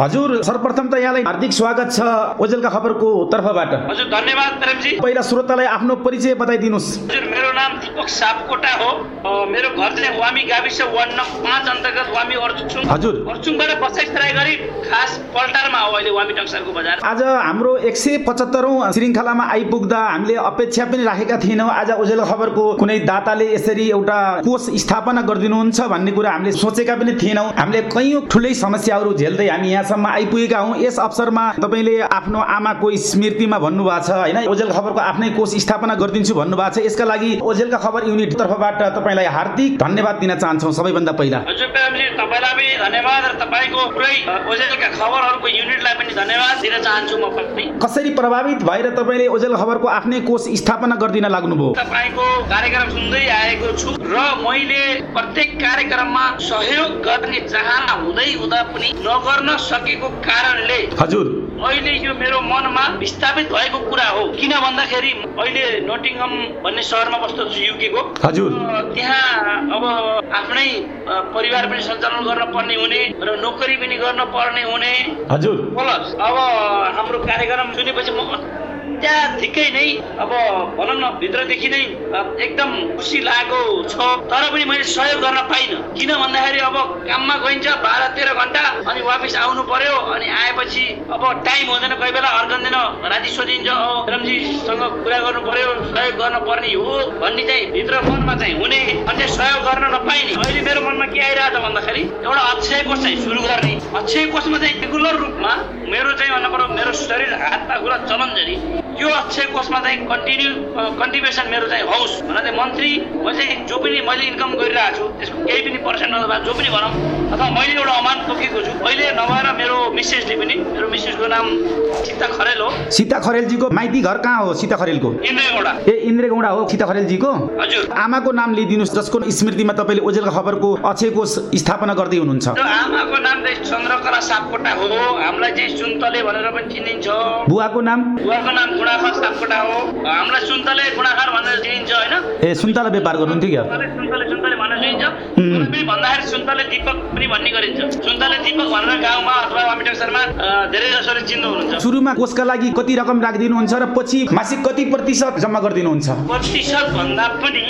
हजुर सर्वप्रथम त यहाँलाई हार्दिक स्वागत छ ओजेलका खबरको तर्फबाट। हजुर धन्यवाद प्रेमजी। पहिला श्रोतालाई आफ्नो परिचय बताइदिनुहोस्। हजुर मेरो नाम दीपक सापकोटा हो। मेरो घर चाहिँ वामी गाविस वार्ड नम्बर पाँच अन्तर्गत वामी अर्चुङ हजुर। अर्चुङबाट बसाइ तराई गरी खास पल्टारमा हो अहिले वामी टक्सरको बजार। आज हाम्रो एक सय पचहत्तरौँ श्रृङ्खलामा आइपुग्दा हामीले अपेक्षा पनि राखेका थिएनौँ। आज ओजेल खबरको कुनै दाताले यसरी एउटा कोष स्थापना गरिदिनुहुन्छ भन्ने कुरा हामीले सोचेका पनि थिएनौँ। हामीले कैयौँ ठुलै समस्याहरू झेल्दै हामी यहाँसम्म आइपुगेका हौँ। यस अवसरमा तपाईँले आफ्नो आमाको स्मृतिमा भन्नुभएको छ होइन? ओजेल खबरको आफ्नै कोष स्थापना गरिदिन्छु भन्नुभएको छ। यसका लागि ओजेलका खबर युनिट तर्फबाट तपाईँलाई हार्दिक धन्यवाद दिन चाहन्छौँ सबैभन्दा पहिला। तपाईँलाई पनि धन्यवाद र तपाईँको पुरै ओजेलका खबरहरूको युनिटलाई पनि धन्यवाद दिन चाहन्छु म पनि। कसरी प्रभावित भएर तपाईँले ओजेल खबरको आफ्नै कोष स्थापना गरिदिन लाग्नुभयो? तपाईँको कार्यक्रम सुन्दै आएको छु र मैले प्रत्येक कार्यक्रममा सहयोग गर्ने चाहना हुँदै हुँदा पनि नगर्न सकेको कारणले हजुर। अहिले यो मेरो मनमा विस्थापित भएको कुरा हो। किन भन्दाखेरि अहिले नोटिङहम भन्ने सहरमा बस्दछु युकेको। हजुर। त्यहाँ अब आफ्नै परिवार पनि सञ्चालन गर्न पर्ने हुने र नोकरी पनि गर्न पर्ने हुने। हजुर। प्लस अब हाम्रो कार्यक्रम सुनेपछि म त्यहाँदेखि नै। अब भनौँ न भित्रदेखि नै एकदम खुसी लागेको छ। तर पनि मैले सहयोग गर्न पाइनँ। किन भन्दाखेरि अब काममा गइन्छ बाह्र तेह्र घन्टा अनि वापिस आउनु पर्यो अनि आएपछि अब टाइम हुँदैन कोही बेला अर्कन्दैन राति सोधिन्छ "औ, रमजीसँग कुरा गर्नु पर्यो सहयोग गर्न पर्ने हो भन्ने चाहिँ भित्र मनमा चाहिँ हुने अनि सहयोग गर्न नपाइने। अहिले मेरो मनमा के आइरहेको भन्दाखेरि एउटा अक्षय कोष चाहिँ सुरु गर्ने। अक्षय कोषमा चाहिँ रेगुलर रूपमा मेरो चाहिँ भन्नु पर्यो मेरो शरीर हात पाखुरा चलनजरी यो अक्षय कोषमा चाहिँ कन्टिन्यू कन्ट्रिब्युसन मेरो चाहिँ होस् भनेर चाहिँ मन्त्री म चाहिँ जो पनि मैले इन्कम गरिरहेको छु त्यसको केही पनि पर्सेन्ट अथवा जो पनि भनौँ अथवा मैले एउटा अमाउन्ट तोकेको छु अहिले नभएर मिसेसले पनि मेरो मिसेसको नाम सीता खरेल हो। सीता खरेलजीको माइती घर कहाँ हो सीता खरेलको? इन्द्रगौडा। ए इन्द्रेगौडा हो सीता खरेलजीको? हजुर। आमाको नाम लिइदिनुहोस् जसको स्मृतिमा तपाईँले ओजेलका खबरको अक्षय कोष स्थापना गर्दै हुनुहुन्छ। आमाको नाम चाहिँ चन्द्रकला सापकोटा हो। हामीलाई चाहिँ सुन्तले भनेर पनि चिनिन्छ। बुवाको नाम? बुवाको नाम गुणाखर सापकोटा हो। हामीलाई सुन्तले गुणाखर भनेर चिनिन्छ होइन? ए सुन्तला व्यापार गर्नुहुन्थ्यो क्या? सुन्तले सुन्तले मलाई पनि भन्दाखेरि सुन्तले दीपक पनि भन्ने गरिन्छ सुन्तले दीपक भनेर गाउँमा अथवा वामिटक्सरमा धेरै जसोले चिन्नु हुनुहुन्छ सुरुमा कोषका लागि कति रकम राखिदिनुहुन्छ र पछि मासिक कति प्रतिशत जम्मा गरिदिनुहुन्छ प्रतिशत भन्दा पनि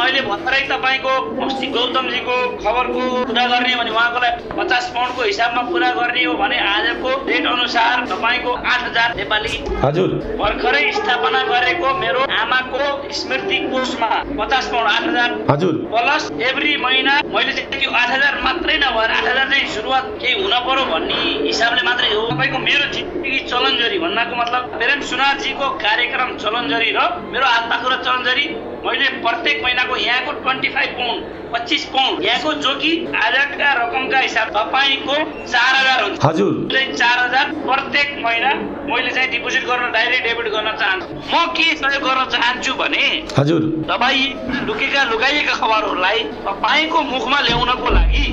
अहिले भर्खरै तपाईँको अस्ति गौतमजीको खबरको पुरा गर्ने भने उहाँको लागि पचास पाउन्डको हिसाबमा पुरा गर्ने हो भने आजको रेट अनुसार तपाईँको आठ हजार नेपाली हजुर भर्खरै स्थापना गरेको मेरो आमाको स्मृति कोषमा पचास पाउन्ड आठ हजार हजुर प्लस एभ्री महिना मैले चाहिँ त्यो आठ हजार मात्रै नभएर आठ हजार चाहिँ सुरुवात केही हुन पर्यो भन्ने हिसाबले मात्रै हो। तपाईँको मेरो जिन्दगी चलनजरी भन्नाको मतलब प्रेम सुनारजीको कार्यक्रम चलनजरी र मेरो हात पाखुरा चलनजरी। मैले प्रत्येक महिनाको यहाँको ट्वेन्टी फाइभ पाउन्ड पच्चिस पाउन्ड यहाँको जो कि आजका रकमका हिसाब तपाईँको चार हजार हुन्छ। हजुर। चार हजार प्रत्येक महिना मैले चाहिँ डिपोजिट गर्न डाइरेक्ट डेबिट गर्न चाहन्छु। म के सहयोग गर्न चाहन्छु भने हजुर। तपाईँ लुकेका लुकाइएका खबरहरूलाई तपाईँको मुखमा ल्याउनको लागि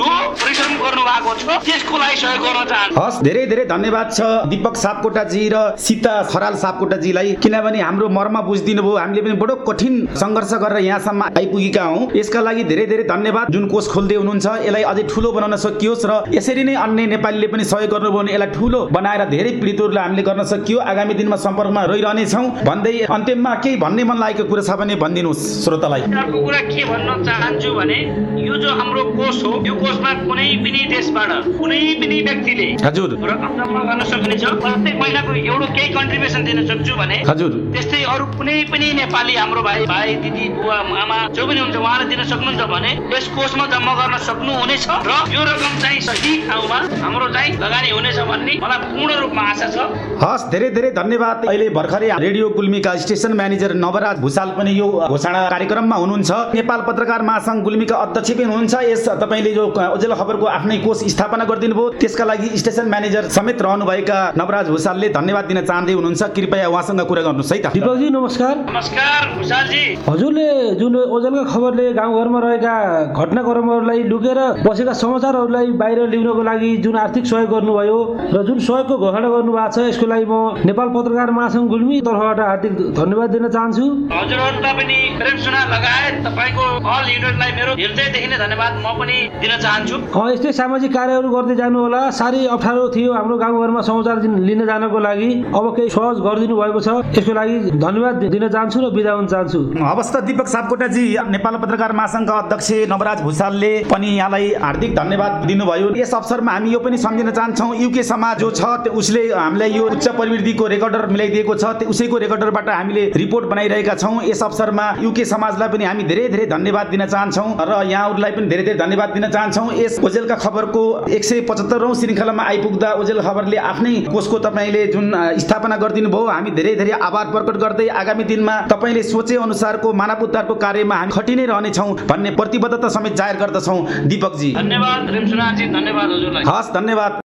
परिश्रम गर्नु भएको छ त्यसको लागि सहयोग गर्न चाहन्छु। हस् धेरै धेरै धन्यवाद छ दिपक सापकोटाजी र सीता खराल सापकोटाजीलाई। किनभने हाम्रो मर्म बुझिदिनु भयो हामीले पनि बडो कठिन सङ्घर्ष गरेर यहाँसम्म आइपुगेका हौँ। यसका लागि धेरै धेरै धन्यवाद। जुन कोष खोल्दै हुनुहुन्छ यसलाई अझै ठुलो बनाउन सकियोस् र यसरी नै अन्य नेपालीले पनि सहयोग गर्नुभयो भने यसलाई ठुलो बनाएर धेरै पीडितहरूलाई हामीले गर्न सकियो। आगामी दिनमा सम्पर्कमा रहिरहनेछौँ। भन्दै अन्त्यमा केही भन्ने मन लागेको कुरा छ भने भनिदिनुहोस् श्रोतालाई। कुरा के भन्न चाहन्छु भने यो जो हाम्रो कोष हो यो कोषमा कुनै पनि देशबाट कुनै पनि व्यक्तिले हजुर। रकम गर्न सक्नेछ प्रत्येक महिनाको एउटा केही कन्ट्रिब्युसन दिन सक्छु भने हजुर। त्यस्तै अरू कुनै पनि नेपाली हाम्रो भाइ भाइ दिदी बुवा आमा जो पनि हुन्छ उहाँले दिन सक्नुहुन्छ भने यस कोषमा जम्मा गर्न सक्नुहुनेछ र यो रकम चाहिँ सही ठाउँमा हाम्रो चाहिँ लगानी हुनेछ भन्ने मलाई पूर्ण रूपमा आशा छ। हस् धेरै धेरै धन्यवाद। अहिले भर्खरै रेडियो गुल्मीका स्टेसन म्यानेजर नवराज भूषाल पनि यो घोषणा कार्यक्रममा हुनुहुन्छ। नेपाल पत्रकार महासङ्घ गुल्मीका अध्यक्ष पनि हुनुहुन्छ। यस तपाईँले जो ओजेल खबरको आफ्नै कोष स्थापना गरिदिनु भयो। त्यसका लागि स्टेसन म्यानेजर समेत रहनुभएका नवराज भूषालले धन्यवाद दिन चाहँदै हुनुहुन्छ। कृपया उहाँसँग कुरा गर्नुहोस् है त। दिपकजी नमस्कार। नमस्कार भुषालजी। हजुरले जुन ओजलका खबरले गाउँघरमा रहेका घटनाक्रमहरूलाई लुकेर बसेका समाचारहरूलाई बाहिर ल्याउनको लागि जुन आर्थिक सहयोग गर्नुभयो र जुन सहयोगको घोषणा गर्नुभएको छ यसको लागि म नेपाल पत्रकार महासङ्घ गुल्मी तर्फबाट हार्दिक धन्यवाद दिन चाहन्छु। हजुरहरूलाई पनि प्रेम सुना लगायत तपाईँको अल युनिटलाई मेरो हृदयदेखि नै धन्यवाद। म पनि दिन चाहन्छु। यस्तै सामाजिक कार्यहरू गर्दै जानु होला। साह्रै अप्ठ्यारो थियो हाम्रो गाउँघरमा समाचार दिन- लिन जानको लागि। अब केही सहज गरिदिनु भएको छ। यसको लागि धन्यवाद दिन चाहन्छु र बिदा हुन चाहन्छु। हवस् त दिपक सापकोटाजी नेपाल पत्रकार महासङ्घका अध्यक्ष नवराज भूषालले पनि यहाँलाई हार्दिक धन्यवाद दिनुभयो। यस अवसरमा हामी यो पनि सम्झिन चाहन्छौँ युके समाज जो छ त्यो उसले हामीलाई यो उच्च प्रविधिको रेकर्डर मिलाइदिएको छ। त्यो उसैको रेकर्डरबाट हामीले रिपोर्ट बनाइरहेका छौँ। यस अवसरमा युके समाजलाई पनि हामी धेरै धेरै धन्यवाद दिन चाहन्छौँ र यहाँहरूलाई पनि धेरै धेरै धन्यवाद दिन चाहन्छौँ। यस ओजेलका खबरको एक सय पचहत्तरौँ श्रृङ्खलामा आइपुग्दा ओजेल खबरले आफ्नै कोषको तपाईँले जुन स्थापना गरिदिनु भयो हामी धेरै धेरै आभार प्रकट गर्दै आगामी दिनमा तपाईँले सोचे अनुसारको मानव उद्धारको कार्यमा हामी खटि नै रहनेछौँ भन्ने प्रतिबद्धता समेत जाहेर गर्दछौँ। दिपकजी। धन्यवाद रेमसुनाजी धन्यवाद हजुरलाई। हस् धन्यवाद।